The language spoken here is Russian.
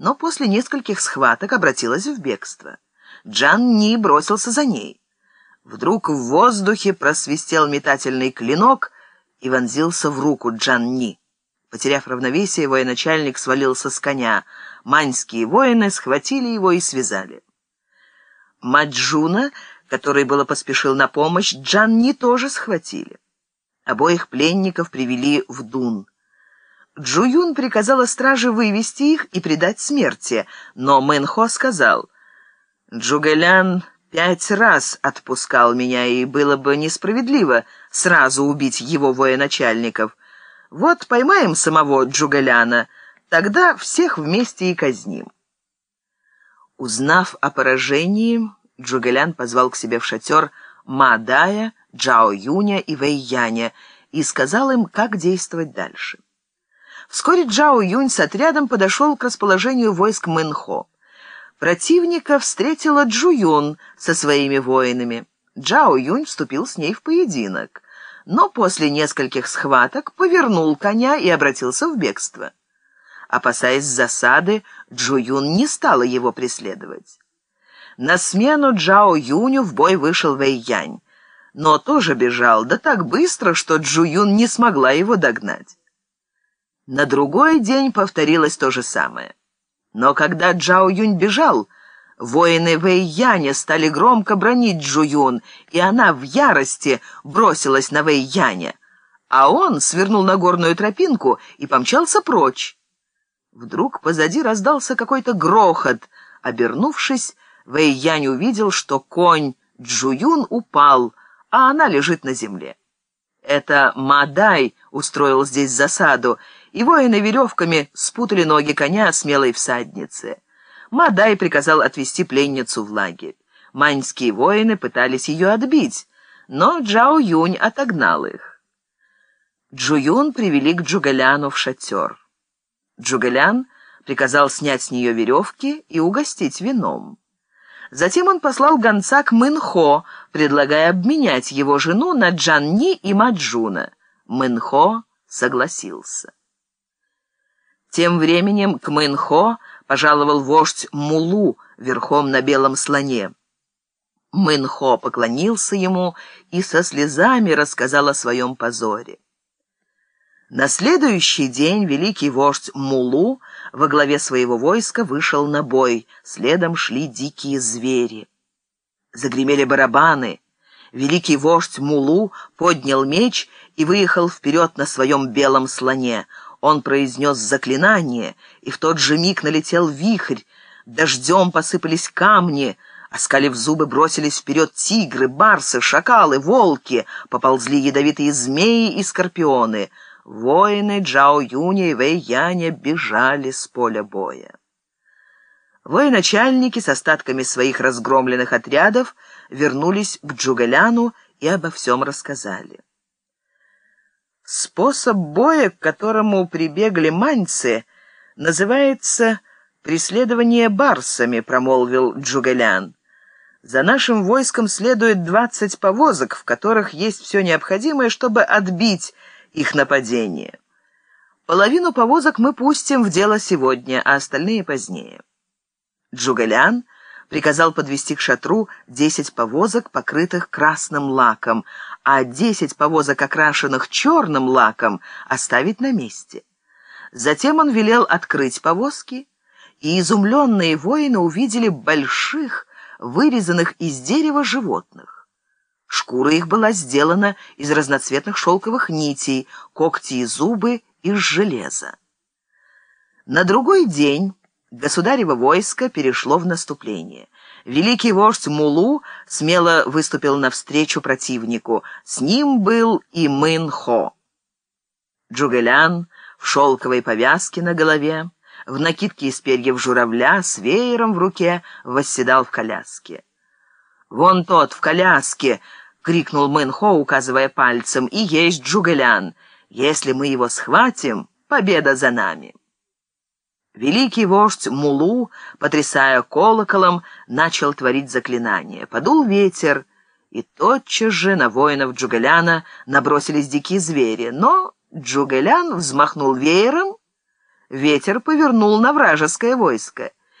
но после нескольких схваток обратилась в бегство. Джан Ни бросился за ней. Вдруг в воздухе просвистел метательный клинок и вонзился в руку Джан Ни. Потеряв равновесие, военачальник свалился с коня. Маньские воины схватили его и связали. Маджуна, который было поспешил на помощь, Джан Ни тоже схватили. Обоих пленников привели в Дун. Джуюн приказала страже вывести их и предать смерти, но Мэнхо сказал, «Джугэлян пять раз отпускал меня, и было бы несправедливо сразу убить его военачальников. Вот поймаем самого Джугэляна, тогда всех вместе и казним». Узнав о поражении, Джугэлян позвал к себе в шатер Мадая, Джао Юня и Вэй Яня и сказал им, как действовать дальше. Вскоре Джао Юнь с отрядом подошел к расположению войск Мэнхо. Противника встретила Джу Юн со своими воинами. Джао Юнь вступил с ней в поединок, но после нескольких схваток повернул коня и обратился в бегство. Опасаясь засады, Джу Юн не стала его преследовать. На смену Джао Юню в бой вышел Вэй Янь, но тоже бежал, да так быстро, что Джу Юн не смогла его догнать. На другой день повторилось то же самое. Но когда Джао Юнь бежал, воины Вэй Яня стали громко бронить Джу Юн, и она в ярости бросилась на Вэй Яня, а он свернул на горную тропинку и помчался прочь. Вдруг позади раздался какой-то грохот. Обернувшись, Вэй Янь увидел, что конь Джуюн упал, а она лежит на земле. Это Мадай устроил здесь засаду, и воины веревками спутали ноги коня смелой всадницы. Мадай приказал отвести пленницу в лагерь. Маньские воины пытались ее отбить, но Джао Юнь отогнал их. Джуюн привели к Джугаляну в шатер. Джугалян приказал снять с нее веревки и угостить вином. Затем он послал гонца к Мэнхо, предлагая обменять его жену на Джанни и Маджуна. Мэнхо согласился. Тем временем к Мэнхо пожаловал вождь Мулу верхом на белом слоне. Мэнхо поклонился ему и со слезами рассказал о своем позоре. На следующий день великий вождь Мулу во главе своего войска вышел на бой, следом шли дикие звери. Загремели барабаны. Великий вождь Мулу поднял меч и выехал вперед на своем белом слоне. Он произнес заклинание, и в тот же миг налетел вихрь. Дождем посыпались камни, оскалив зубы, бросились вперед тигры, барсы, шакалы, волки, поползли ядовитые змеи и скорпионы — Воины Джао Юня и Вэй Яня бежали с поля боя. Военачальники с остатками своих разгромленных отрядов вернулись к Джугаляну и обо всем рассказали. Способ боя, к которому прибегли маньцы, называется «преследование барсами», — промолвил Джугалян. «За нашим войском следует двадцать повозок, в которых есть все необходимое, чтобы отбить их нападение. Половину повозок мы пустим в дело сегодня, а остальные позднее. Джугалян приказал подвести к шатру десять повозок, покрытых красным лаком, а десять повозок, окрашенных черным лаком, оставить на месте. Затем он велел открыть повозки, и изумленные воины увидели больших, вырезанных из дерева животных. Шкура их была сделана из разноцветных шелковых нитей, когти и зубы из железа. На другой день государево войско перешло в наступление. Великий вождь Мулу смело выступил навстречу противнику. С ним был и Мын-Хо. Джугэлян в шелковой повязке на голове, в накидке из перьев журавля с веером в руке восседал в коляске. «Вон тот в коляске!» — крикнул Мэнхо, указывая пальцем, — «и есть Джугэлян. Если мы его схватим, победа за нами». Великий вождь Мулу, потрясая колоколом, начал творить заклинание. Подул ветер, и тотчас же на воинов Джугэляна набросились дикие звери, но Джугэлян взмахнул веером, ветер повернул на вражеское войско.